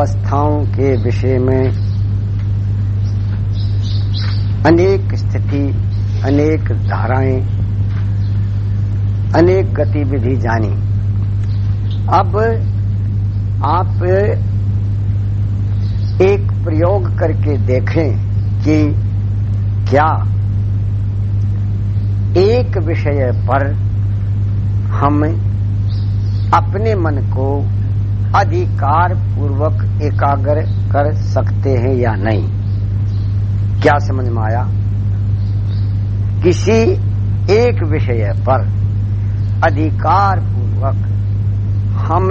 अवस्थाओं के विषय में अनेक स्थिति, अनेक धाराएँ, अनेक गतिविधि जानी। अब आप एक प्रयोग करके देखें कि क्या एक विषय पर हम अपने मन को अधिकार पूर्वक एकाग्र कर सकते हैं या नहीं? क्या समझ में आया? किसी एक विषय पर अधिकार पूर्वक हम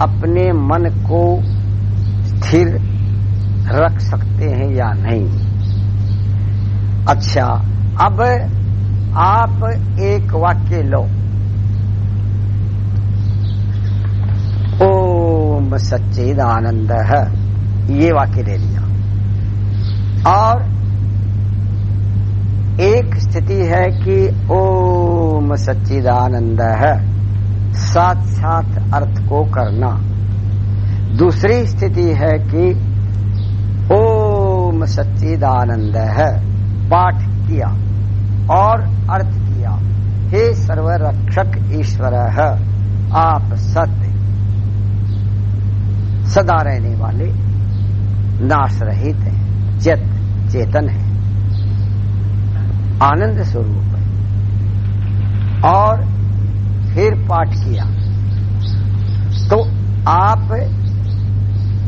अपने मन को स्थिर रख सकते हैं या नहीं? अच्छा अब आप एक वाक्य लो। ओम सच्चिदानंद है ये वाक्य ले लिया और एक स्थिति है कि ओम सच्चिदानंद है साथ साथ अर्थ को करना। दूसरी स्थिति है कि ओम सच्चिदानंद है पाठ किया और अर्थ किया। हे सर्वरक्षक ईश्वर है आप सत्य सदा रहने वाले नाश रहित हैं, चेत, चेतन है, आनंद स्वरूप है। और फिर पाठ किया। तो आप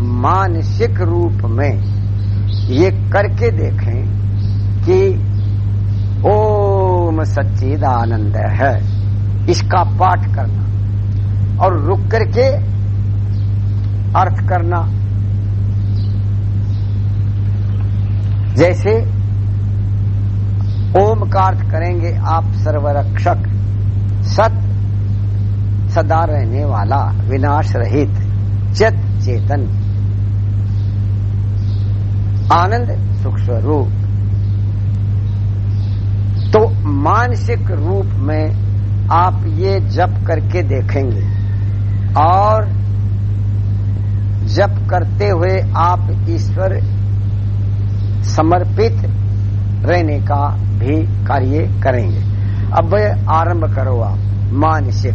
मानसिक रूप में ये करके देखें कि ओम सच्चिदानंद है, इसका पाठ करना। और रुक करके अर्थ करना। जैसे ओम का अर्थ करेंगे आप सर्वरक्षक, सत सदा रहने वाला, विनाश रहित, चेत चेतन। आनंद सुख स्वरूप। तो मानसिक रूप में आप ये जप करके देखेंगे। और जप करते हुए आप ईश्वर समर्पित रहने का भी कार्य करेंगे। अब आरंभ करो आप, मानसिक।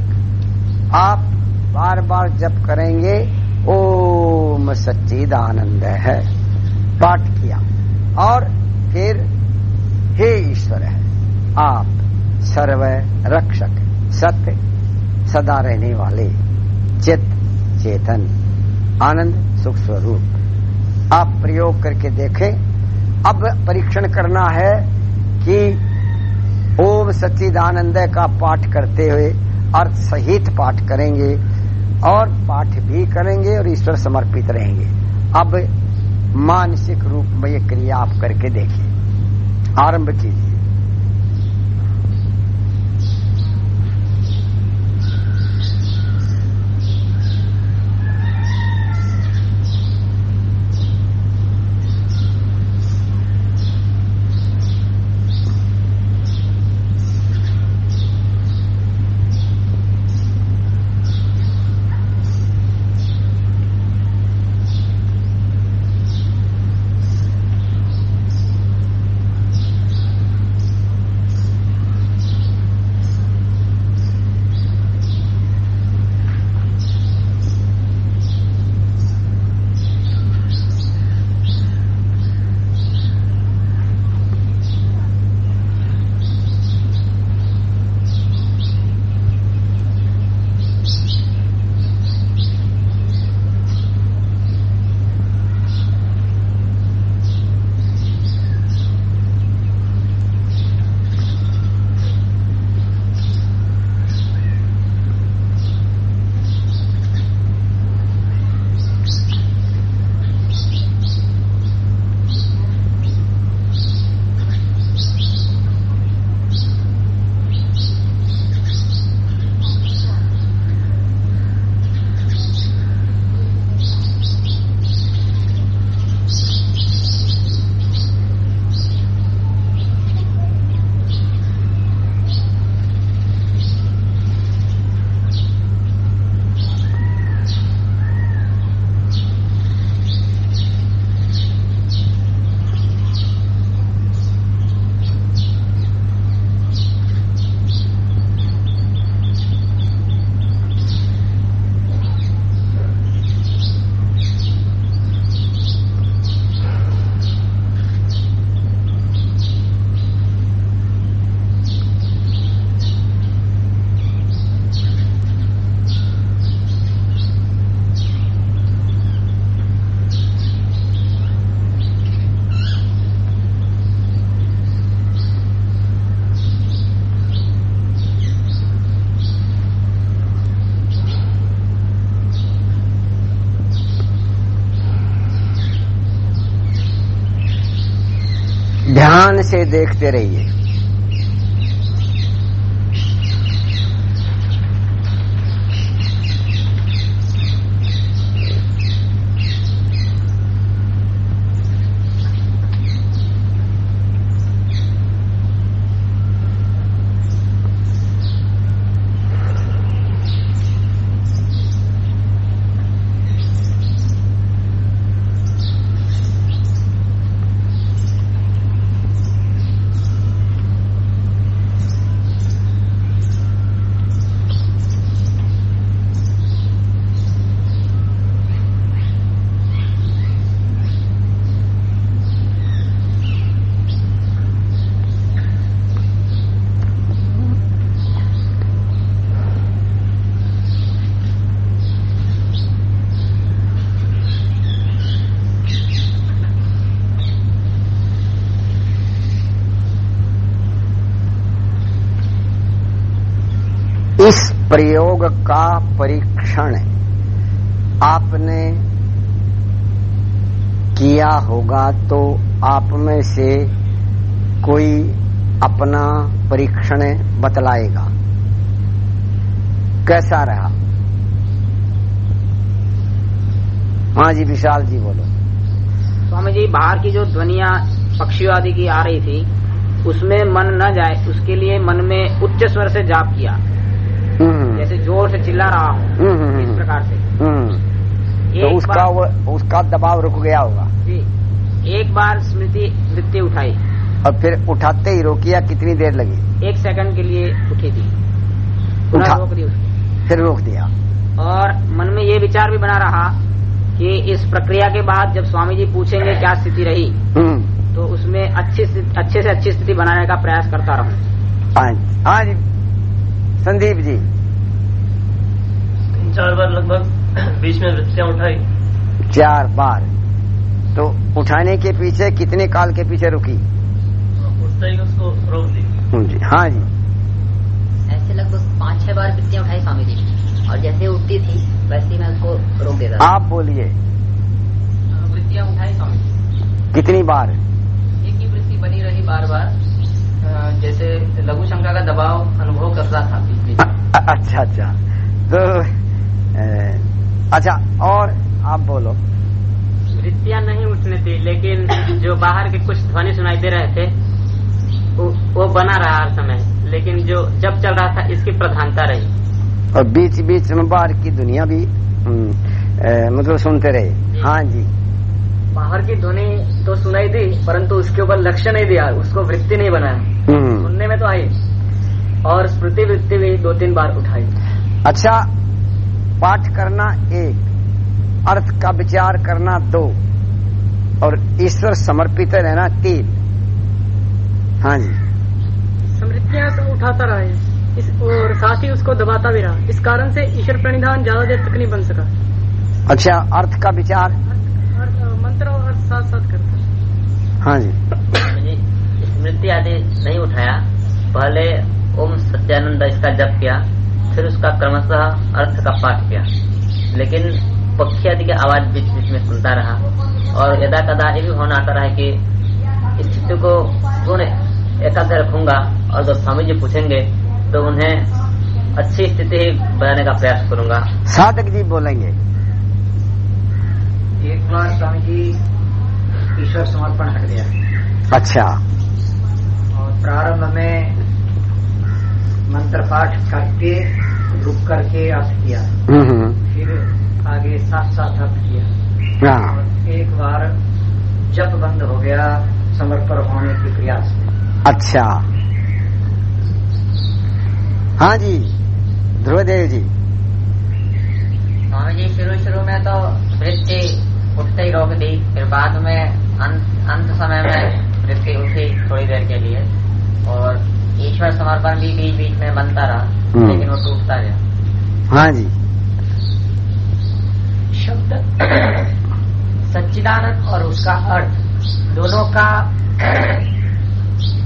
आप बार बार जप करेंगे, ओम सच्चिदानंद है, पाठ किया। और फिर हे ईश्वर है, आप सर्व रक्षक, सत्य, सदा रहने वाले चित चेतन। आनंद, सुख, स्वरूप। आप प्रयोग करके देखें। अब परीक्षण करना है कि ओम सच्चिदानंद का पाठ करते हुए अर्थ सहित पाठ करेंगे और पाठ भी करेंगे और ईश्वर समर्पित रहेंगे। अब मानसिक रूप में ये क्रिया आप करके देखिए। आरंभ कीजिए। ध्यान से देखते रहिए। इस प्रयोग का परीक्षण आपने किया होगा तो आप में से कोई अपना परीक्षण बतलाएगा। कैसा रहा? हाँ जी, विशाल जी बोलो। स्वामी जी बाहर की जो ध्वनिया, पक्षियों आदि की आ रही थी, उसमें मन न जाए, उसके लिए मन में उच्च स्वर से जाप किया। जैसे ज़ोर से चिल्ला रहा हूँ हम्म, हम्म, इस प्रकार से। हम्म। तो उसका वो उसका दबाव रुक गया होगा। जी। एक बार स्मृति वृत्ति उठाई। और फिर उठाते ही रोकिया कितनी देर लगी? एक सेकंड के लिए उठी थी। उठा। रोक दी उसको। फिर रोक दिया। और मन में ये विचार भी बना रहा कि इस प्रक्रिया के बाद जब स्वामी जी पूछेंगे क्या स्थिति रही हम्म। तो उसमें अच्छी अच्छे से अच्छी स्थिति बनाने का प्रयास करता रहूँ। हाँ जी संदीप जी। तीन चार बार लगभग बीच में वृत्तियाँ उठाई। चार बार। तो उठाने के पीछे कितने काल के पीछे रुकी? उठते ही उसको रोक दी। जी हाँ जी। ऐसे लगभग पाँच छह बार वृत्तियाँ उठाई स्वामी जी। और जैसे उठती थी वैसे ही मैं उसको रोक देता आप बोलिए। वृत्तियाँ उठाई स्वामी जी। कितनी बार? एक ही वृत्ति बनी रही बार बार। जैसे लघु शंका का दबाव अनुभव कर रहा था बीच। अच्छा अच्छा। तो अच्छा और आप बोलो। वृत्तियाँ नहीं उठने थी लेकिन जो बाहर के कुछ ध्वनि सुनाई दे रहे थे वो, वो बना रहा हर समय। लेकिन जो जब चल रहा था इसकी प्रधानता रही। और बीच बीच में बाहर की दुनिया भी हम्म, मतलब सुनते रहे। हाँ जी। बाहर की ध्वनि तो सुनाई दी परंतु उसके ऊपर लक्ष्य नहीं दिया उसको वृत्ति नहीं बनाया। सुनने में तो आई। और स्मृति वृत्ति भी दो तीन बार उठाई। अच्छा पाठ करना एक अर्थ का विचार करना दो और ईश्वर समर्पित रहना तीन। हाँ जी। समृद्धियाँ तो उठाता रहा है। इस और साथ ही उसको दबाता भी रहा। इस कारण से ईश्वर प्रणिधान ज़्यादा देर तक नहीं बन सका। अच्छा अर्थ का विचार? मंत्र और अर्थ साथ साथ करता हाँ जी। स्मृति आदि नहीं उठाया। पहले ओम सत्यानंद इसका जप किया फिर उसका क्रमशः अर्थ का पाठ किया। लेकिन पक्षी आदि की आवाज़ बीच बीच में सुनता रहा और यदा कदा ये भी होना आता रहा कि इस चित्त को पूर्ण एकाग्र रखूँगा और जब स्वामी जी पूछेंगे तो उन्हें अच्छी स्थिति ही बनाने का प्रयास करूँगा। साधक जी बोलेंगे। एक बार स्वामी जी ईश्वर समर्पण हट गया। अच्छा। प्रारंभ में मंत्र पाठ करके रुक करके अर्थ किया। हम्म हम्म, फिर आगे साथ साथ अर्थ किया। हाँ। और एक बार जप बंद हो गया समर्पण होने के प्रयास में अच्छा। हाँ जी ध्रुवदेव जी। स्वामी जी शुरू शुरू में तो वृत्ति उठते ही रोक दी फिर बाद में अंत, अंत समय में वृत्ति उठी थोड़ी देर के लिए। और ईश्वर समर्पण भी बीच बीच में बनता रहा हम्म। लेकिन वो टूटता गया। हाँ जी। शब्द सच्चिदानंद और उसका अर्थ दोनों का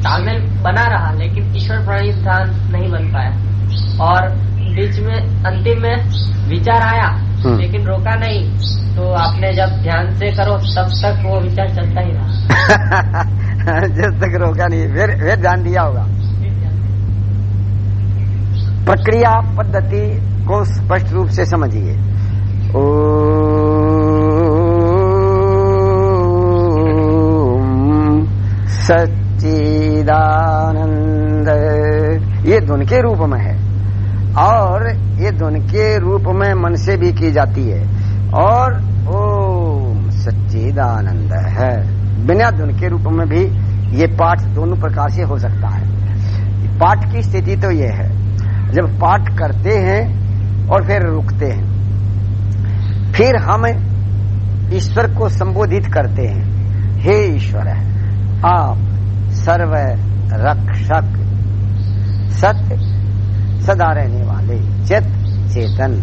तालमेल बना रहा लेकिन ईश्वर प्रणी प्रणिधान नहीं बन पाया। और बीच में अंतिम में विचार आया हम्म। लेकिन रोका नहीं। तो आपने जब ध्यान से करो तब तक वो विचार चलता ही रहा। जब तक रोका नहीं, फिर फिर ध्यान दिया होगा। प्रक्रिया पद्धति को स्पष्ट रूप से समझिए। ओम सच्चिदानंद, ये धुन के रूप में है। और ये धुन के रूप में मन से भी की जाती है। और ओम सच्चिदानंद है। बिना धुन के रूप में भी ये पाठ दोनों प्रकार से हो सकता है। पाठ की स्थिति तो ये है, जब पाठ करते हैं और फिर रुकते हैं, फिर हम ईश्वर को संबोधित करते हैं। हे ईश्वर, आप सर्व रक्षक सत्य सदा रहने वाले, चित, चेतन,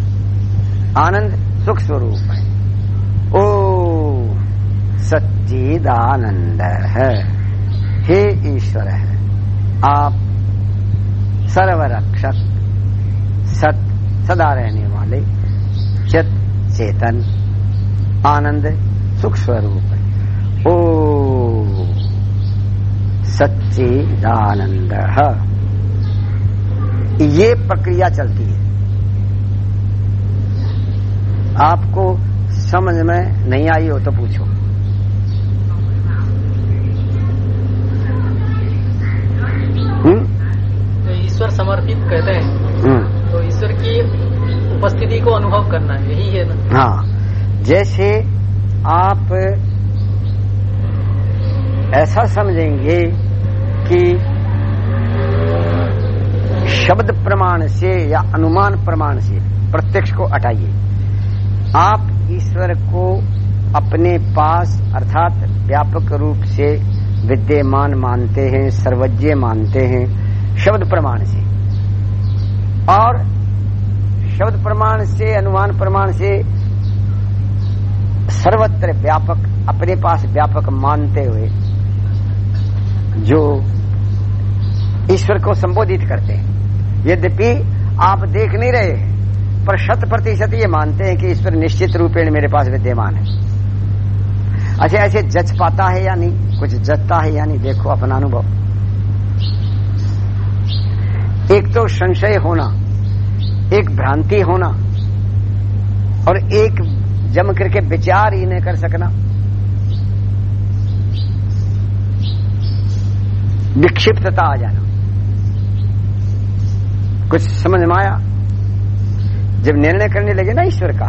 आनंद, सुख स्वरूप है। ओ सच्चिदानंद है। हे ईश्वर है, आप सर्वरक्षक, सत, सदा रहने वाले, चित, चेतन, आनंद सुख स्वरूप ओ सच्चिदानंद। ये प्रक्रिया चलती है। आपको समझ में नहीं आई हो तो पूछो हम्म तो ईश्वर समर्पित कहते हैं। हम्म। तो ईश्वर की उपस्थिति को अनुभव करना है यही है ना। हाँ। जैसे आप ऐसा समझेंगे कि शब्द प्रमाण से या अनुमान प्रमाण से प्रत्यक्ष को हटाइए। आप ईश्वर को अपने पास अर्थात व्यापक रूप से विद्यमान मानते हैं सर्वज्ञ मानते हैं शब्द प्रमाण से। और शब्द प्रमाण से, अनुमान प्रमाण से सर्वत्र व्यापक, अपने पास व्यापक मानते हुए जो ईश्वर को संबोधित करते हैं। यद्यपि आप देख नहीं रहे पर शत प्रतिशत ये मानते हैं कि ईश्वर निश्चित रूपेण मेरे पास विद्यमान है। अच्छा ऐसे जच पाता है या नहीं? कुछ जचता है या नहीं? देखो अपना अनुभव। एक तो संशय होना, एक भ्रांति होना, और एक जम करके विचार ही नहीं कर सकना। विक्षिप्तता आ जाना। कुछ समझ में आया? जब निर्णय करने लगे ना ईश्वर का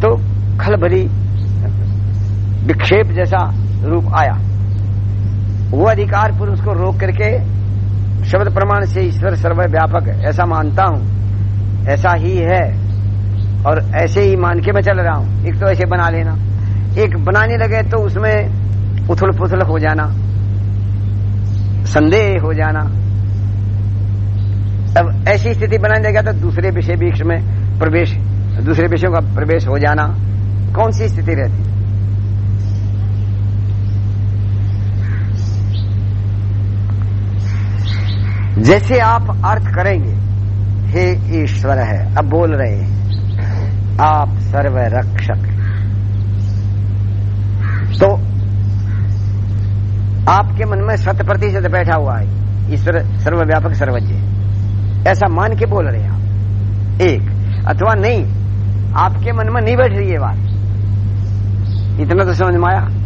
तो खलबली विक्षेप जैसा रूप आया। वो अधिकार पुरुष को रोक करके शब्द प्रमाण से ईश्वर सर्वव्यापक, ऐसा मानता हूँ। ऐसा ही है। और ऐसे ही मान के मैं चल रहा हूँ। एक तो ऐसे बना लेना। एक बनाने लगे तो उसमें उथल पुथल हो जाना। संदेह हो जाना। अब ऐसी स्थिति बनाने लगा तो दूसरे विषय बीच में प्रवेश, दूसरे विषयों का प्रवेश हो जाना। कौन सी स्थिति रहती? जैसे आप अर्थ करेंगे, हे ईश्वर है, अब बोल रहे हैं, आप सर्व रक्षक तो आपके मन में शत प्रतिशत बैठा हुआ है, ईश्वर सर्वव्यापक सर्वज्ञ। ऐसा मान के बोल रहे हैं आप। एक, अथवा नहीं, आपके मन में नहीं बैठ रही है बात। इतना तो समझ में आया?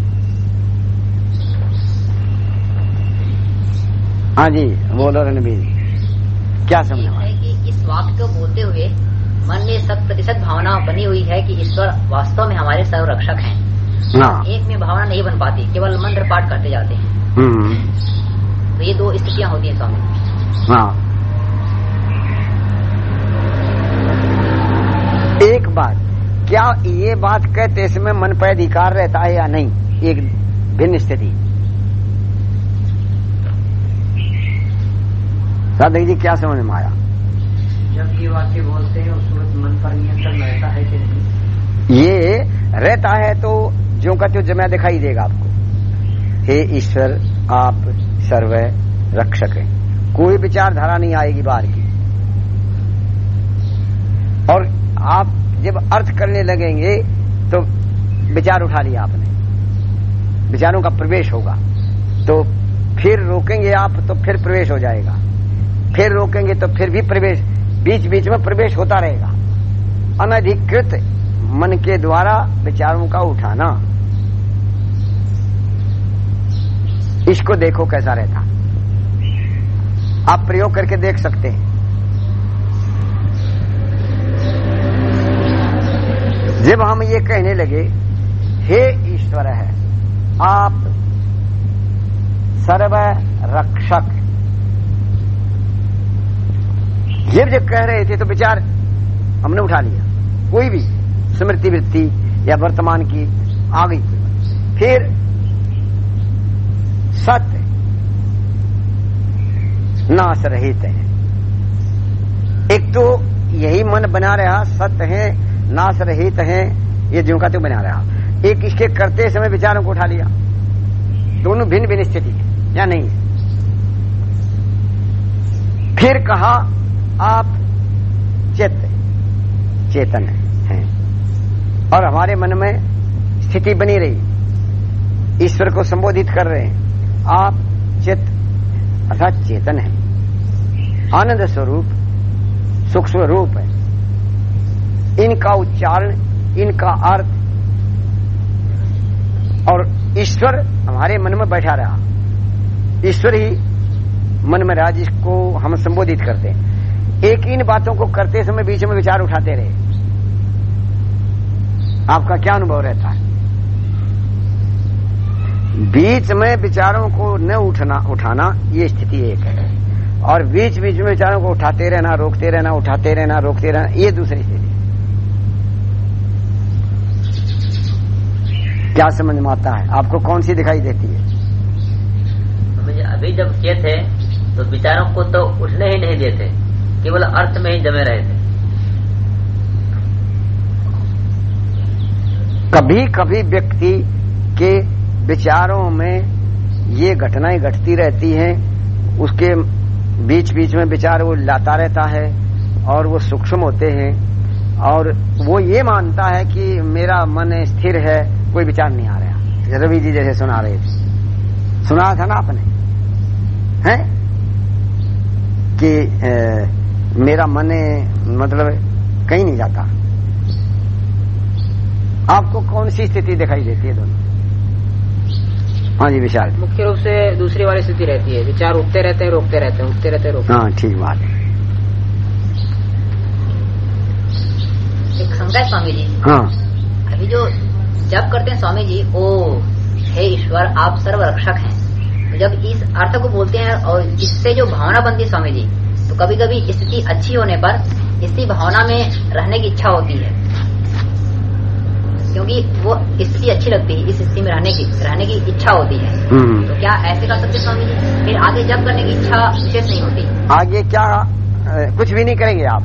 हाँ जी बोलो रणबीर क्या समझ है कि इस वाक्य को बोलते हुए मन में शत प्रतिशत भावना बनी हुई है कि ईश्वर वास्तव में हमारे सर्वरक्षक हैं। हाँ। एक में भावना नहीं बन पाती केवल मंत्र पाठ करते जाते हैं। हम्म। तो ये दो स्थितियाँ होती हैं स्वामी। हाँ। एक बात क्या ये बात कहते इसमें मन पर अधिकार रहता है या नहीं? एक भिन्न स्थिति। साधक जी क्या समझ में आया? जब ये वाक्य बोलते हैं उस वक्त मन पर नियंत्रण रहता है कि नहीं? ये रहता है तो जो का त्यो जमा दिखाई देगा आपको। हे ईश्वर आप सर्व रक्षक हैं। कोई विचारधारा नहीं आएगी बाहर की। और आप जब अर्थ करने लगेंगे तो विचार उठा लिया आपने। विचारों का प्रवेश होगा। तो फिर रोकेंगे आप तो फिर प्रवेश हो जाएगा। फिर रोकेंगे तो फिर भी प्रवेश बीच बीच में प्रवेश होता रहेगा। अनधिकृत मन के द्वारा विचारों का उठाना। इसको देखो कैसा रहता। आप प्रयोग करके देख सकते हैं। जब हम ये कहने लगे, हे ईश्वर है, आप सर्व रक्षक ये जब कह रहे थे तो विचार हमने उठा लिया। कोई भी स्मृति वृत्ति या वर्तमान की आ गई। फिर सत्य नाश रहित है। एक तो यही मन बना रहा सत्य है नाश रहित है, ये ज्यों का तो बना रहा। एक इसके करते समय विचारों को उठा लिया। दोनों भिन्न भिन्न स्थिति है, या नहीं? फिर कहा आप चित चेतन है। और हमारे मन में स्थिति बनी रही। ईश्वर को संबोधित कर रहे हैं। आप चित, अर्थात चेतन है। आनंद स्वरूप, सुख स्वरूप है। इनका उच्चारण, इनका अर्थ, और ईश्वर हमारे मन में बैठा रहा। ईश्वर ही मन में राज जिसको हम संबोधित करते हैं। एक इन बातों को करते समय बीच में विचार उठाते रहे। आपका क्या अनुभव रहता है? बीच में विचारों को न उठना, उठाना, ये स्थिति एक है। और बीच बीच में विचारों को उठाते रहना, रोकते रहना, उठाते रहना, रोकते रहना, ये दूसरी स्थिति। क्या समझ में आता है? आपको कौन सी दिखाई देती है? मुझे अभी जब किए थे तो विचारों को तो उठने ही नहीं देते केवल अर्थ में ही जमे रहे थे। कभी कभी व्यक्ति के विचारों में ये घटनाएँ घटती रहती हैं उसके बीच बीच में विचार वो लाता रहता है और वो सूक्ष्म होते हैं और वो ये मानता है कि मेरा मन स्थिर है कोई विचार नहीं आ रहा। रवि जी जैसे सुना रहे थे। सुना था ना आपने? हैं? कि ए, मेरा मन मतलब कहीं नहीं जाता। आपको कौन सी स्थिति दिखाई देती है दोनों? हाँ जी विशाल। मुख्य रूप से दूसरी वाली स्थिति रहती है। विचार उठते रहते हैं रोकते रहते हैं उठते रहते हैं रोकते हाँ ठीक बात है। एक शंका है स्वामी जी हाँ। अभी जो जब करते हैं स्वामी जी ओ हे ईश्वर आप सर्व रक्षक हैं। जब इस अर्थ को बोलते हैं और इससे जो भावना बनती है स्वामी जी कभी कभी स्थिति अच्छी होने पर इसी भावना में रहने की इच्छा होती है। क्योंकि वो स्थिति अच्छी लगती है इस स्थिति में रहने की रहने की इच्छा होती है। हम्म। तो क्या ऐसे कर सकते स्वामी जी? फिर आगे जब करने की इच्छा विशेष नहीं होती। आगे क्या कुछ भी नहीं करेंगे आप?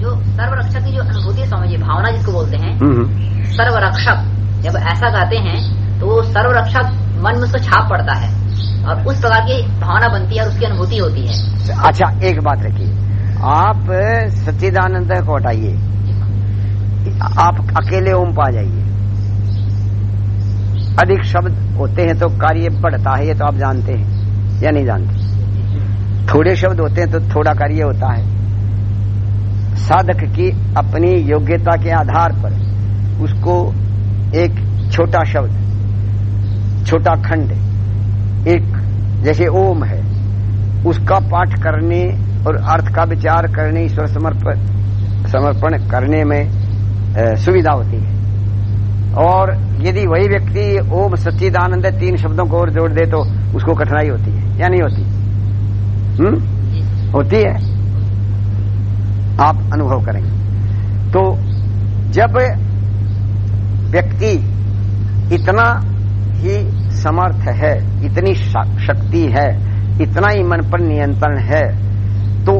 जो सर्वरक्षक की जो अनुभूति है स्वामी जी भावना जिसको बोलते हैं हम्म। सर्वरक्षक जब ऐसा कहते हैं तो सर्वरक्षक मन में उसको छाप पड़ता है। और उस प्रकार की भावना बनती है और उसकी अनुभूति होती है। अच्छा एक बात रखिए। आप सच्चिदानंद को हटाइए। आप अकेले ओम पा जाइए। अधिक शब्द होते हैं तो कार्य बढ़ता है, ये तो आप जानते हैं, या नहीं जानते? थोड़े शब्द होते हैं तो थोड़ा कार्य होता है। साधक की अपनी योग्यता के आधार पर उसको एक छोटा शब्द, छोटा खंड एक जैसे ओम है, उसका पाठ करने और अर्थ का विचार करने, ईश्वर समर्पण समर्पण करने में सुविधा होती है। और यदि वही व्यक्ति ओम सच्चिदानंद तीन शब्दों को और जोड़ दे तो उसको कठिनाई होती है, या नहीं होती? हम्म होती है। आप अनुभव करेंगे। तो जब व्यक्ति इतना ही समर्थ है, इतनी शक्ति है, इतना ही मन पर नियंत्रण है तो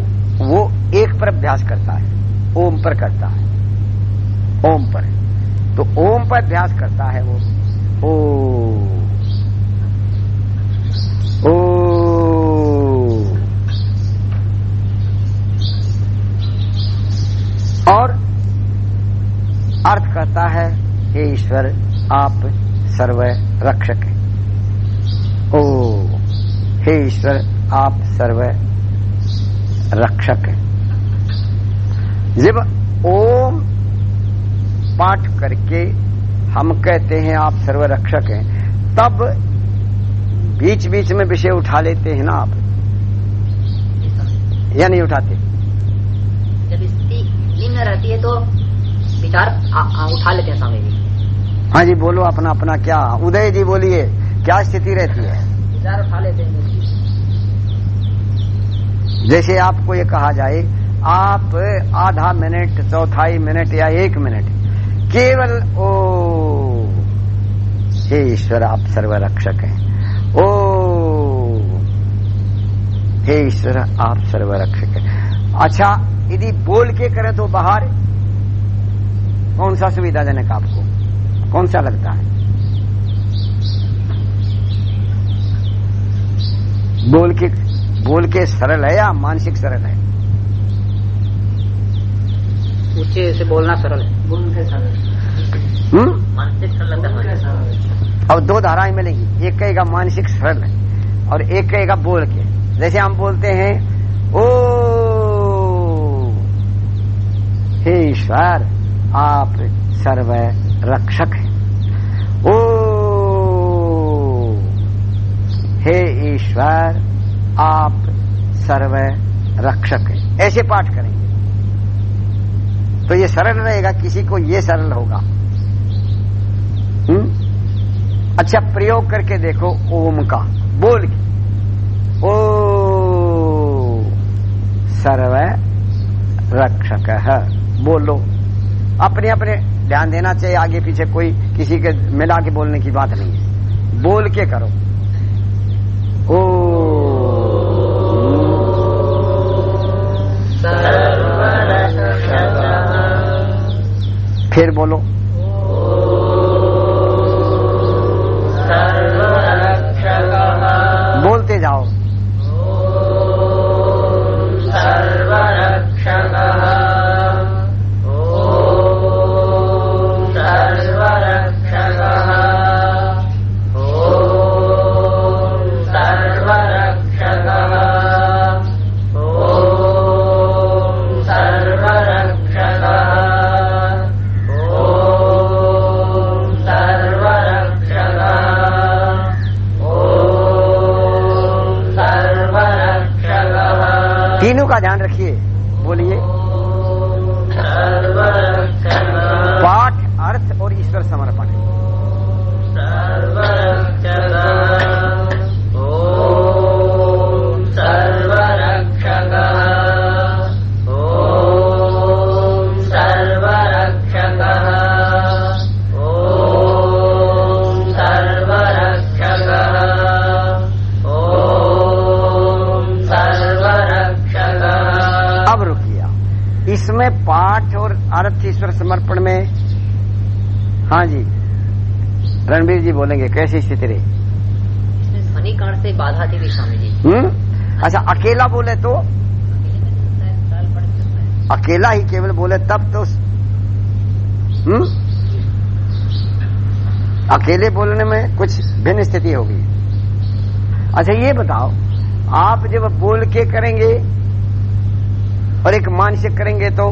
वो एक पर अभ्यास करता है, ओम पर करता है, ओम पर। तो ओम पर अभ्यास करता है वो। ओ ओ। और अर्थ करता है, हे ईश्वर, आप सर्व रक्षक हैं। हे ईश्वर आप सर्व रक्षक हैं। जब ओम पाठ करके हम कहते हैं आप सर्व रक्षक हैं तब बीच बीच में विषय उठा लेते हैं ना आप? या नहीं उठाते? जब स्थिति निम्न रहती है तो विचार आ, आ, उठा लेते हैं स्वामी जी। हाँ जी बोलो अपना अपना क्या? उदय जी बोलिए क्या स्थिति रहती है? विचार उठा लेते हैं। जैसे आपको ये कहा जाए, आप आधा मिनट, चौथाई मिनट या एक मिनट, केवल ओ, हे ईश्वर, आप सर्वरक्षक हैं। ओ, हे ईश्वर, आप सर्वरक्षक हैं। अच्छा यदि बोल के करें तो बाहर, कौन सा सुविधाजनक आपको? कौन सा लगता है? बोल के बोल के सरल है या मानसिक सरल है? ऊँचे से बोलना सरल है। बोल के सरल हम्म? मानसिक बोल के संलग्न सरल अब दो धाराएँ मिलेंगी। एक कहेगा मानसिक सरल है और एक कहेगा बोल के। जैसे हम बोलते हैं ओ हे ईश्वर आप सर्व रक्षक हैं। ओ हे ईश्वर आप सर्व रक्षक हैं। ऐसे पाठ करेंगे। तो ये सरल रहेगा, किसी को ये सरल होगा। हम्म? अच्छा प्रयोग करके देखो, ओम का। बोल के। ओ, सर्व रक्षक है। बोलो। अपने अपने ध्यान देना चाहिए, आगे पीछे कोई किसी के मिला के बोलने की बात नहीं है। बोल के करो। फिर बोलो। हाँ जी। रणबीर जी बोलेंगे कैसी स्थिति रही? ध्वनि कर्ण से बाधा थी भी स्वामी जी। हम्म? अच्छा अकेला बोले तो? है अकेला ही केवल बोले तब तो हम्म? अकेले बोलने में कुछ भिन्न स्थिति होगी। अच्छा ये बताओ आप जब बोल के करेंगे और एक मानसिक करेंगे तो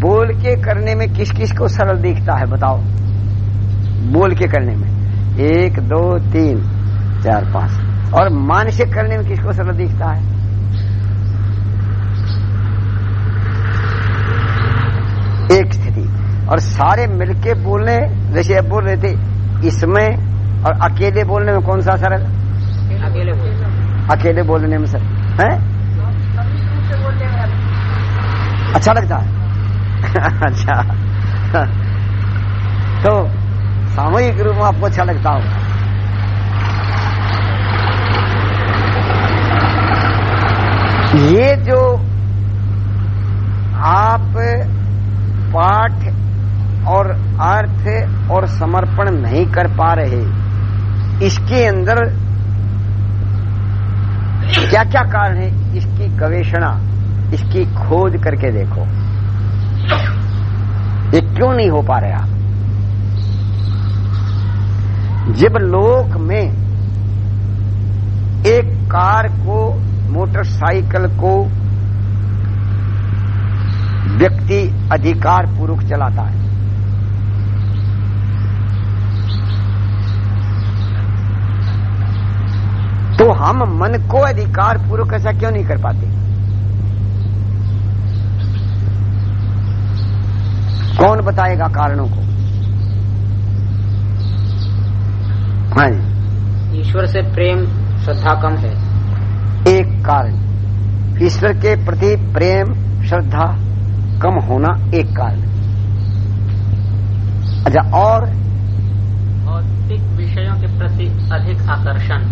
बोल के करने में किस किस को सरल दिखता है बताओ। बोल के करने में। एक दो तीन चार पाँच। और मानसिक करने में किसको सरल दिखता है? एक स्थिति। और सारे मिलके बोलने जैसे अब बोल रहे थे इसमें और अकेले बोलने में कौन सा सरल? अकेले अकेले बोलने में सर है? अच्छा लगता है। अच्छा। सामूहिक रूप में आपको अच्छा लगता होगा। ये जो आप पाठ और अर्थ और समर्पण नहीं कर पा रहे, इसके अंदर क्या क्या कारण है? इसकी गवेषणा, इसकी खोज करके देखो। ये क्यों नहीं हो पा रहा जब लोक में एक कार को, मोटरसाइकिल को व्यक्ति अधिकार पूर्वक चलाता है। तो हम मन को अधिकार पूर्वक ऐसा क्यों नहीं कर पाते? कौन बताएगा कारणों को? हाँ। जी ईश्वर से प्रेम श्रद्धा कम है। एक कारण ईश्वर के प्रति प्रेम श्रद्धा कम होना एक कारण। अच्छा और? भौतिक विषयों के प्रति अधिक आकर्षण।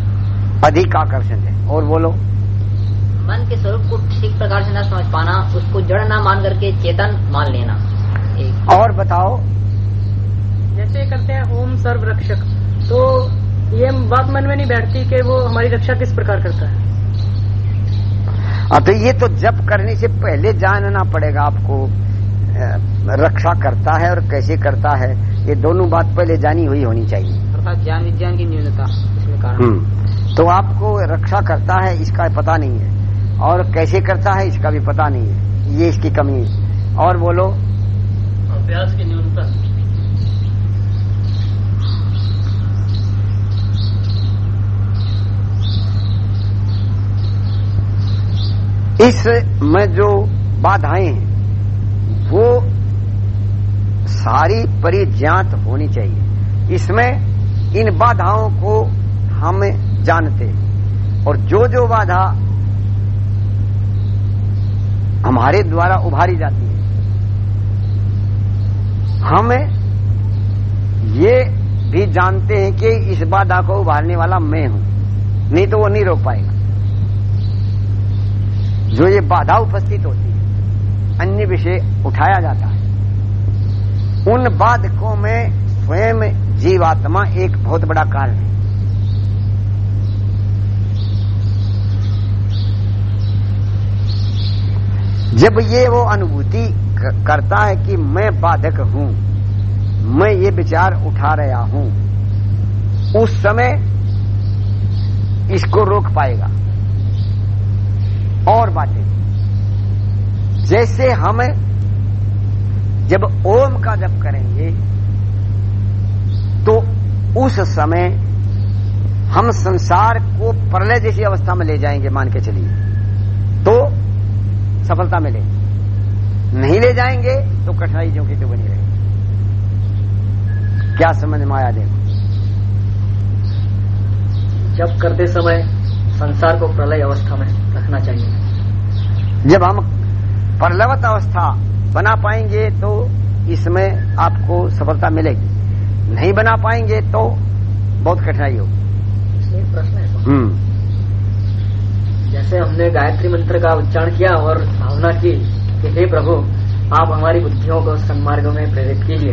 अधिक आकर्षण है। और बोलो? मन के स्वरूप को ठीक प्रकार से न समझ पाना उसको जड़ न मान करके चेतन मान लेना। एक। और बताओ? जैसे करते हैं ओम सर्व रक्षक तो ये बात मन में नहीं बैठती कि वो हमारी रक्षा किस प्रकार करता है। हाँ तो ये तो जब करने से पहले जानना पड़ेगा आपको रक्षा करता है और कैसे करता है। ये दोनों बात पहले जानी हुई होनी चाहिए। अर्थात ज्ञान विज्ञान की न्यूनता इसमें कारण हम्म। तो आपको रक्षा करता है इसका पता नहीं है। और कैसे करता है इसका भी पता नहीं है। ये इसकी कमी है। और बोलो। अभ्यास की न्यूनता। इस में जो बाधाएँ हैं, वो सारी परिज्ञात होनी चाहिए। इसमें इन बाधाओं को हम जानते हैं। और जो जो बाधा हमारे द्वारा उभारी जाती है, हम ये भी जानते हैं कि इस बाधा को उभारने वाला मैं हूँ, नहीं तो वो नहीं रोक पाएगा। जो ये बाधा उपस्थित होती है, अन्य विषय उठाया जाता है। उन बाधकों में स्वयं जीवात्मा एक बहुत बड़ा कारण है। जब ये वो अनुभूति करता है कि मैं बाधक हूँ, मैं ये विचार उठा रहा हूँ, उस समय इसको रोक पाएगा। और बातें। जैसे हम जब ओम का जप करेंगे तो उस समय हम संसार को प्रलय जैसी अवस्था में ले जाएँगे, मान के चलिए। तो सफलता मिलेगी नहीं ले जाएँगे तो कठिनाई जो की तो बनी रहेगी क्या समझ में आया देखो। जब करते समय संसार को प्रलय अवस्था में रखना चाहिए। जब हम परलवत अवस्था बना पाएँगे तो इसमें आपको सफलता मिलेगी। नहीं बना पाएँगे तो बहुत कठिनाई होगी। प्रश्न है। हम्म। जैसे हमने गायत्री मंत्र का उच्चारण किया और भावना की कि हे प्रभु आप हमारी बुद्धियों को सन्मार्ग में प्रेरित कीजिए।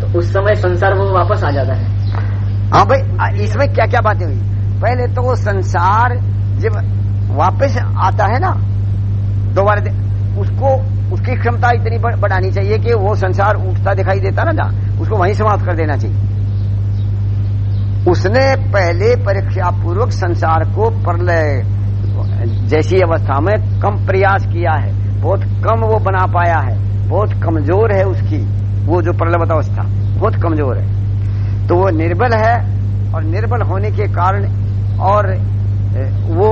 तो उस समय संसार वो वापस आ जाता है। हाँ भाई इसमें क्या क्या बातें हुई? पहले तो वो संसार जब वापस आता है ना दोबारा उसको, उसकी क्षमता इतनी बढ़ानी चाहिए कि वो संसार उठता दिखाई देता ना जहाँ उसको वहीं समाप्त कर देना चाहिए। उसने पहले परीक्षा पूर्वक संसार को प्रलय, जैसी अवस्था में कम प्रयास किया है, बहुत कम वो बना पाया है, बहुत कमज़ोर है उसकी, वो जो प्रलवत अवस्था, बहुत कमज़ोर है। तो वो निर्बल है, और निर्बल होने के कारण, और वो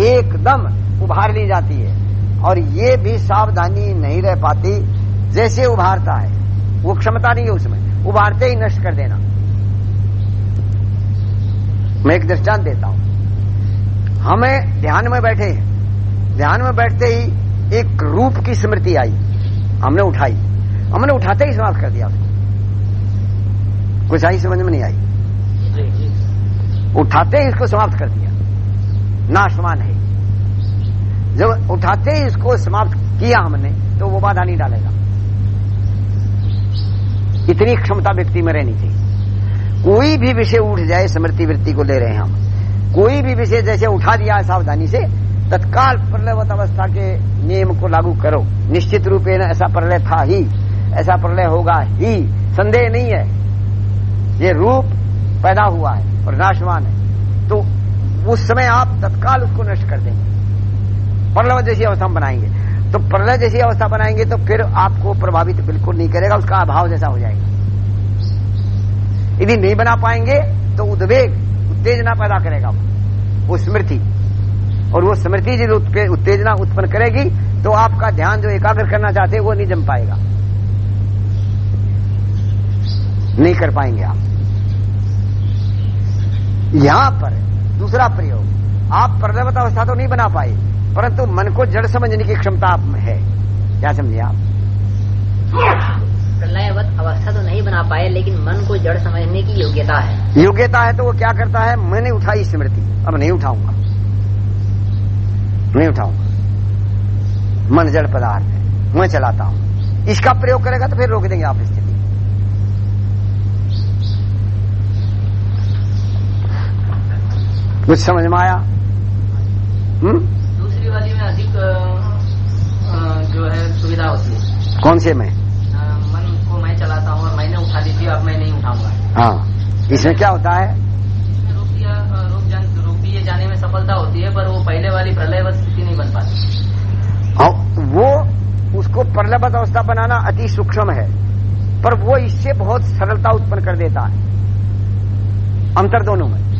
एकदम उभार ली जाती है। और ये भी सावधानी नहीं रह पाती जैसे उभारता है। वो क्षमता नहीं है उसमें। उभारते ही नष्ट कर देना। मैं एक दृष्टांत देता हूँ। हमें ध्यान में बैठे हैं। ध्यान में बैठते ही एक रूप की स्मृति आई। हमने उठाई। हमने उठाते ही समाप्त कर दिया उसको। कुछ आई समझ में नहीं आई। उठाते ही इसको समाप्त कर दिया। नाशवान है। जब उठाते ही इसको समाप्त किया हमने तो वो बाधा नहीं डालेगा। इतनी क्षमता व्यक्ति में रहनी चाहिए। कोई भी विषय उठ जाए स्मृति वृत्ति को ले रहे हैं हम। कोई भी विषय जैसे उठा दिया सावधानी से, तत्काल प्रलयवत अवस्था के नियम को लागू करो। निश्चित रूप ऐसा प्रलय था ही, ऐसा प्रलय होगा ही। संदेह नहीं है। ये रूप पैदा हुआ है और नाशवान है। तो उस समय आप तत्काल उसको नष्ट कर देंगे। प्रलय जैसी अवस्था में बनाएँगे। तो प्रलय जैसी अवस्था बनाएँगे तो फिर आपको प्रभावित बिल्कुल नहीं करेगा, उसका अभाव जैसा हो जाएगा। यदि नहीं बना पाएँगे तो उद्वेग, उत्तेजना पैदा करेगा वो। स्मृति। और वो स्मृति यदि उत्तेजना उत्पन्न करेगी तो आपका ध्यान जो एकाग्र करना चाहते वो नहीं जम पाएगा। नहीं कर पाएँगे आप। यहाँ पर दूसरा प्रयोग। आप प्रलवत अवस्था तो नहीं बना पाए परंतु मन को जड़ समझने की क्षमता आप में है। क्या समझे आप? प्रलयवत अवस्था तो नहीं बना पाए लेकिन मन को जड़ समझने की योग्यता है। योग्यता है तो वो क्या करता है? मैंने उठाई स्मृति। अब नहीं उठाऊँगा। नहीं उठाऊँगा। मन जड़ पदार्थ है। मैं चलाता हूँ। इसका प्रयोग करेगा तो फिर रोक देंगे आप स्थिति कुछ समझ में आया? हम्म? दूसरी वाली में अधिक जो है सुविधा होती है। कौन से में? मन को मैं चलाता हूँ और मैंने उठा ली थी अब मैं नहीं उठाऊँगा। हाँ। इसमें क्या होता है? रोक दिया रोक जान रोक दिए जाने में सफलता होती है पर वो पहले वाली प्रलयवत स्थिति नहीं बन पाती। वो उसको प्रलबत अवस्था बनाना अति सूक्ष्म है पर वो इससे बहुत सरलता उत्पन्न कर देता है। अंतर दोनों में।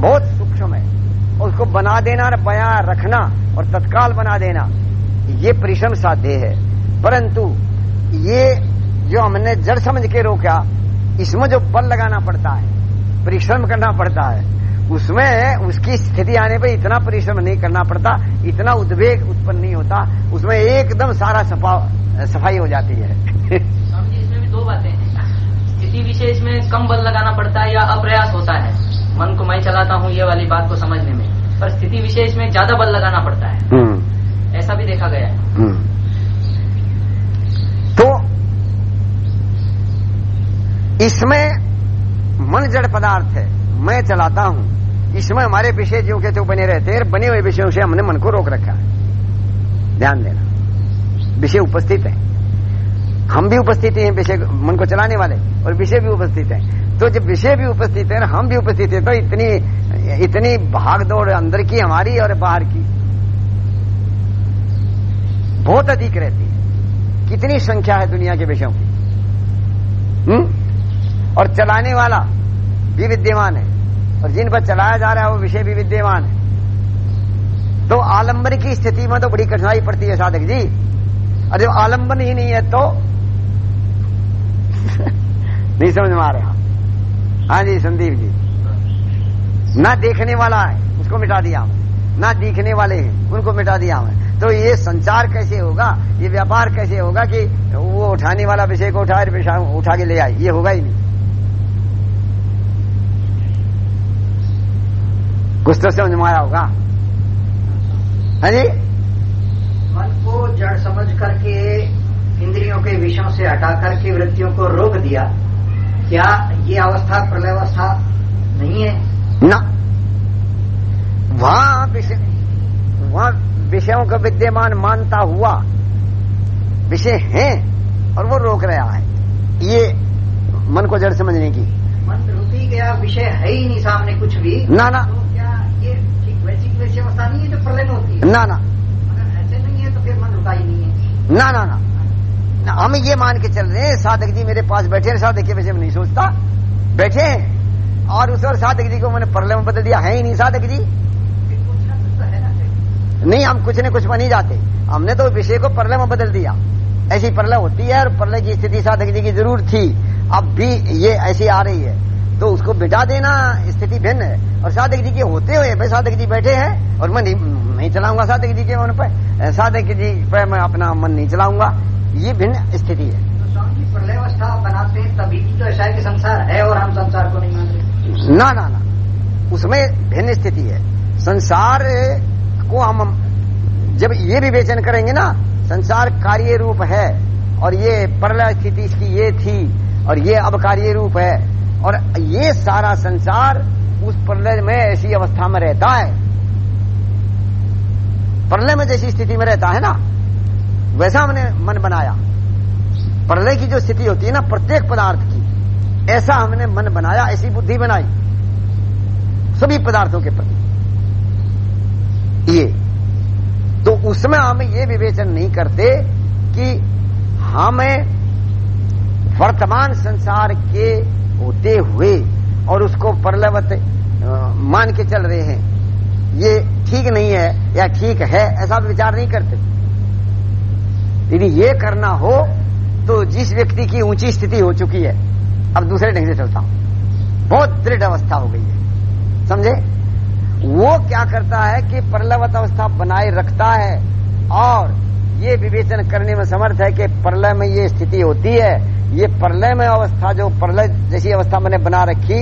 बहुत सूक्ष्म है। और उसको बना देना और बया रखना और तत्काल बना देना ये परिश्रम साध्य है। परंतु ये जो हमने जड़ समझ के रोका इसमें जो बल लगाना पड़ता है परिश्रम करना पड़ता है उसमें उसकी स्थिति आने पर इतना परिश्रम नहीं करना पड़ता इतना उद्वेग उत्पन्न नहीं होता उसमें एकदम सारा सफ़ा सफ़ाई हो जाती है। स्वामी जी इसमें भी दो बातें हैं। स्थिति विशेष में कम बल लगाना पड़ता है या अप्रयास होता है? मन को मैं चलाता हूँ ये वाली बात को समझने में। पर स्थिति विशेष में ज़्यादा बल लगाना पड़ता है। हम्म। ऐसा भी देखा गया है। हम्म। तो इसमें मन जड़ पदार्थ है। मैं चलाता हूँ। इसमें हमारे विषय जो के तो बने रहते हैं बने हुए विषयों से हमने मन को रोक रखा है। ध्यान देना। विषय उपस्थित है। हम भी उपस्थित हैं विषय मन को चलाने वाले और विषय भी उपस्थित है। तो जब विषय भी उपस्थित है और हम भी उपस्थित है तो इतनी इतनी भाग दौड़ अंदर की, हमारी और बाहर की, बहुत अधिक रहती है। कितनी संख्या है दुनिया के विषयों की? हम्म? और चलाने वाला भी विद्यमान है, और जिन पर चलाया जा रहा है, वो विषय भी विद्यमान है। तो आलंबन की स्थिति में तो बड़ी कठिनाई पड़ती है, साधक जी। और जब आलंबन ही नहीं है तो नहीं समझ में आ रहा। हाँ जी, संदीप जी। ना देखने वाला है, उसको मिटा दिया हमने। ना दिखने वाले हैं, उनको मिटा दिया हमने। तो ये संचार कैसे होगा, ये व्यापार कैसे होगा कि वो उठाने वाला विषय को उठा उठा के ले आए? ये होगा ही नहीं। कुछ तो समझ में आया होगा। हाँ जी? मन को जड़ समझ करके, इंद्रियों के विषयों से हटा करके वृत्तियों को रोक दिया। क्या ये अवस्था प्रलय अवस्था नहीं है? ना। वहाँ विषय वहाँ विषयों का विद्यमान मानता हुआ विषय है और वो रोक रहा है। ये मन को जड़ समझने की। मन रुकी गया विषय है ही नहीं सामने कुछ भी। ना ना। तो क्या ये ठीक वैसी वैसी अवस्था नहीं है जो प्रलय होती है? ना ना। अगर ऐसे नहीं है तो फिर मन रुका ही नहीं है। ना ना ना। हम ये मान के चल रहे हैं, साधक जी मेरे पास बैठे हैं, साधक के विषय में नहीं सोचता। बैठे हैं, और उस और साधक जी को मैंने प्रलय में बदल दिया, है ही नहीं साधक जी। है। नहीं, हम कुछ न कुछ में नहीं जाते। हमने तो विषय को प्रलय में बदल दिया। ऐसी प्रलय होती है, और प्रलय की स्थिति साधक जी की ज़रूर थी। अब भी ये ऐसी आ रही है। तो उसको बिठा देना, स्थिति भिन्न है। और साधक जी के होते हुए भाई साधक जी बैठे हैं, और मैं नहीं चलाऊँगा साधक जी के मन पर। साधक जी पर मैं अपना मन नहीं चलाऊँगा। ये भिन्न स्थिति है। तो स्वामी जी प्रलय अवस्था बनाते हैं तभी भी तो ऐसा है कि संसार है और हम संसार को नहीं मान रहे ना ना ना। उसमें भिन्न स्थिति है। संसार को हम जब ये विवेचन करेंगे ना संसार कार्य रूप है और ये प्रलय स्थिति इसकी ये थी और ये अब कार्य रूप है और ये सारा संसार उस प्रलय में ऐसी अवस्था में रहता है। प्रलय में जैसी स्थिति में रहता है ना वैसा हमने मन बनाया। प्रलय की जो स्थिति होती है ना, प्रत्येक पदार्थ की, ऐसा हमने मन बनाया, ऐसी बुद्धि बनाई। सभी पदार्थों के प्रति। ये। तो उसमें हम ये विवेचन नहीं करते कि हमें वर्तमान संसार के होते हुए और उसको परलवत मान के चल रहे हैं। ये ठीक नहीं है या ठीक है, ऐसा विचार नहीं करते। यदि ये करना हो तो जिस व्यक्ति की ऊँची स्थिति हो चुकी है, अब दूसरे ढंग से चलता हूँ। बहुत दृढ़ अवस्था हो गई है। समझे? वो क्या करता है कि प्रलवत अवस्था बनाए रखता है, और ये विवेचन करने में समर्थ है कि प्रलय में ये स्थिति होती है। ये प्रलय में अवस्था, जो प्रलय जैसी अवस्था मैंने बना रखी,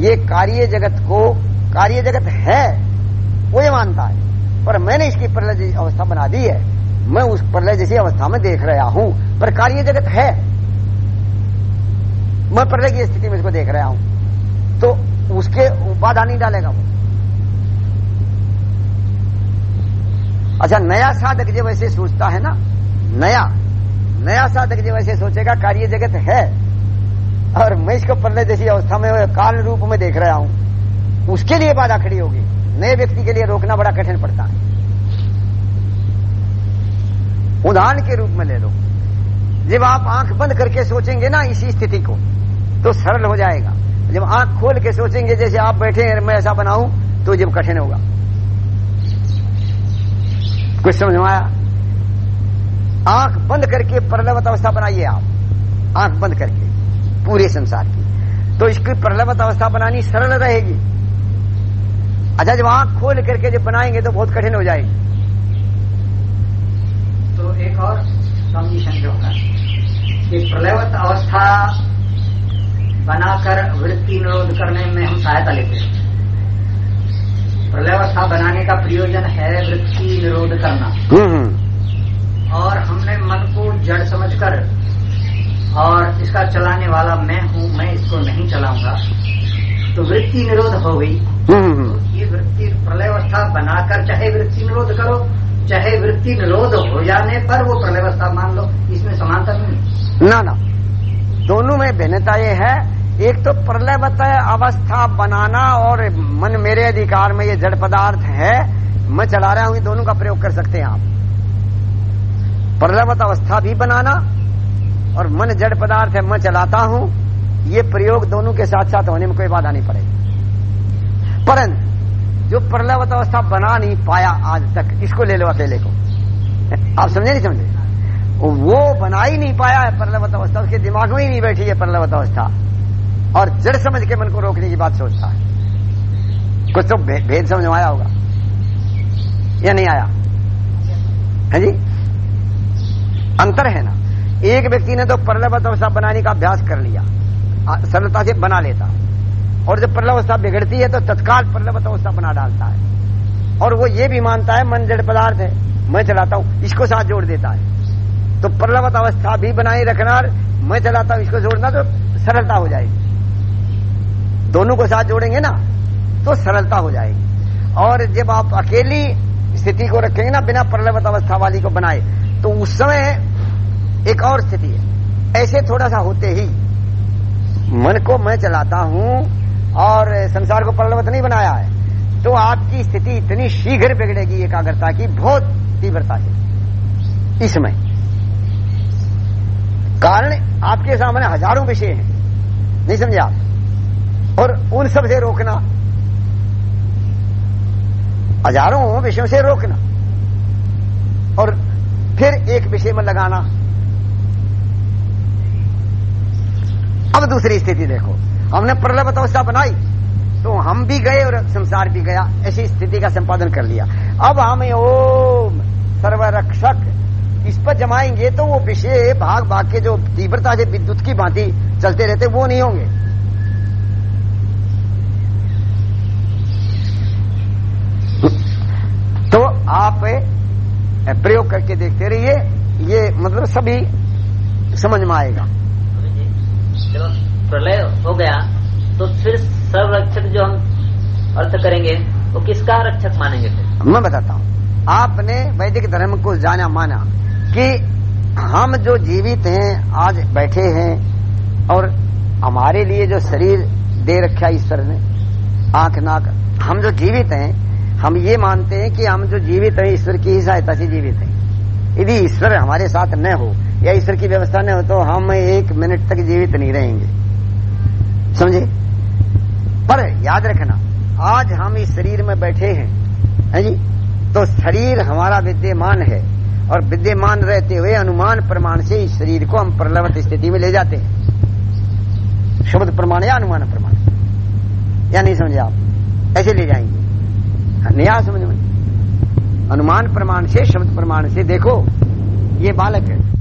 ये कार्य जगत को, कार्य जगत है, वो ये मानता है। पर मैंने इसकी प्रलय अवस्था बना दी है। मैं उस प्रलय जैसी अवस्था में देख रहा हूँ। पर कार्य जगत है। मैं प्रलय की स्थिति में इसको देख रहा हूँ। तो उसके बाधा नहीं डालेगा वो। अच्छा नया साधक जो वैसे सोचता है ना, नया नया साधक जो वैसे सोचेगा, कार्य जगत है। और मैं इसको प्रलय जैसी अवस्था में, काल रूप में देख रहा हूँ। उसके लिए बाधा खड़ी होगी। नए व्यक्ति के लिए रोकना बड़ा कठिन पड़ता है। उदाहरण के रूप में ले लो। जब आप आँख बंद करके सोचेंगे ना इसी स्थिति को तो सरल हो जाएगा। जब आँख खोल के सोचेंगे, जैसे आप बैठे हैं, मैं ऐसा बनाऊँ तो जब कठिन होगा। कुछ समझ में आया? आँख बंद करके प्रलवत अवस्था बनाइए आप। आँख बंद करके, पूरे संसार की। तो इसकी प्रलवत अवस्था बनानी सरल रहेगी। अच्छा जब आँख खोल करके जब बनाएँगे तो बहुत कठिन हो जाएगी। तो एक और स्वामी जी होगा कि प्रलयवत अवस्था बनाकर वृत्ति निरोध करने में हम सहायता लेते हैं। प्रलयावस्था बनाने का प्रयोजन है वृत्ति निरोध करना। हम्म। और हमने मन को जड़ समझकर और इसका चलाने वाला मैं हूँ मैं इसको नहीं चलाऊँगा तो वृत्ति निरोध हो गई। हम्म। ये वृत्ति प्रलयावस्था बनाकर चाहे वृत्ति निरोध करो चाहे वृत्ति निरोध हो जाने पर वो प्रलयावस्था मान लो, इसमें समानता नहीं ना ना। दोनों में भिन्नता ये है। एक तो प्रलयवत अवस्था बनाना और मन मेरे अधिकार में ये जड़ पदार्थ है। मैं चला रहा हूँ दोनों का प्रयोग कर सकते हैं आप। प्रलयवत अवस्था भी बनाना और मन जड़ पदार्थ है, मैं चलाता हूँ। ये प्रयोग दोनों के साथ साथ होने में कोई बाधा नहीं पड़ेगी। परंतु जो प्रलयवत अवस्था बना नहीं पाया आज तक इसको ले लो अकेले को? आप समझे नहीं समझे? वो बना ही नहीं पाया है परलवत अवस्था, उसके दिमाग में ही नहीं बैठी है परलवत अवस्था। और जड़ समझ के मन को रोकने की बात सोचता है। कुछ तो भेद समझ में आया होगा। या नहीं आया? है जी? अंतर है ना। एक व्यक्ति ने तो प्रलवत अवस्था बनाने का अभ्यास कर लिया। सरलता से बना लेता। और जब परलव अवस्था बिगड़ती है तो तत्काल परलवत अवस्था बना डालता है। और वो ये भी मानता है, मन जड़ पदार्थ है, मैं चलाता हूँ, इसको साथ जोड़ देता है। तो प्रलवत अवस्था भी बनाए रखना मैं चलाता हूँ, इसको जोड़ना तो सरलता हो जाएगी। दोनों को साथ जोड़ेंगे ना तो सरलता हो जाएगी। और जब आप अकेली स्थिति को रखेंगे ना, बिना प्रलवत अवस्था वाली को बनाए तो उस समय एक और स्थिति है। ऐसे थोड़ा सा होते ही मन को मैं चलाता हूँ और संसार को प्रलवत नहीं बनाया है तो आपकी स्थिति इतनी शीघ्र बिगड़ेगी एकाग्रता की, बहुत तीव्रता से। इसमें कारण आपके सामने हज़ारों विषय हैं। नहीं समझे आप? और उन सबसे रोकना। हज़ारों विषयों से रोकना। और फिर एक विषय में लगाना। अब दूसरी स्थिति देखो। हमने प्रलभत अवस्था बनाई। तो हम भी गए और संसार भी गया। ऐसी स्थिति का संपादन कर लिया। अब हमें ओम सर्वरक्षक इस पर जमाएँगे तो वो विषय, भाग भाग के जो तीव्रता से विद्युत की भांति चलते रहते, वो नहीं होंगे। तो आप प्रयोग करके देखते रहिए। ये मतलब सभी समझ में आएगा। प्रलय हो गया तो फिर सर्वरक्षक जो हम अर्थ करेंगे, वो किसका रक्षक मानेंगे फिर? मैं बताता हूँ। आपने वैदिक धर्म को जाना माना कि हम जो जीवित हैं, आज बैठे हैं, और हमारे लिए जो शरीर दे रखा ईश्वर ने, आँख नाक, हम जो जीवित हैं, हम ये मानते हैं कि हम जो जीवित हैं, ईश्वर की ही सहायता से जीवित हैं। यदि ईश्वर हमारे साथ न हो, या ईश्वर की व्यवस्था न हो तो हम एक मिनट तक जीवित नहीं रहेंगे। समझे? पर याद रखना आज हम इस शरीर में बैठे हैं है जी? तो शरीर हमारा विद्यमान है और विद्यमान रहते हुए अनुमान प्रमाण से इस शरीर को हम प्रलवत स्थिति में ले जाते हैं। शब्द प्रमाण या अनुमान प्रमाण? या नहीं समझे आप? ऐसे ले जाएँगे। हाँ, आ समझ में? अनुमान प्रमाण से शब्द प्रमाण से देखो ये बालक है।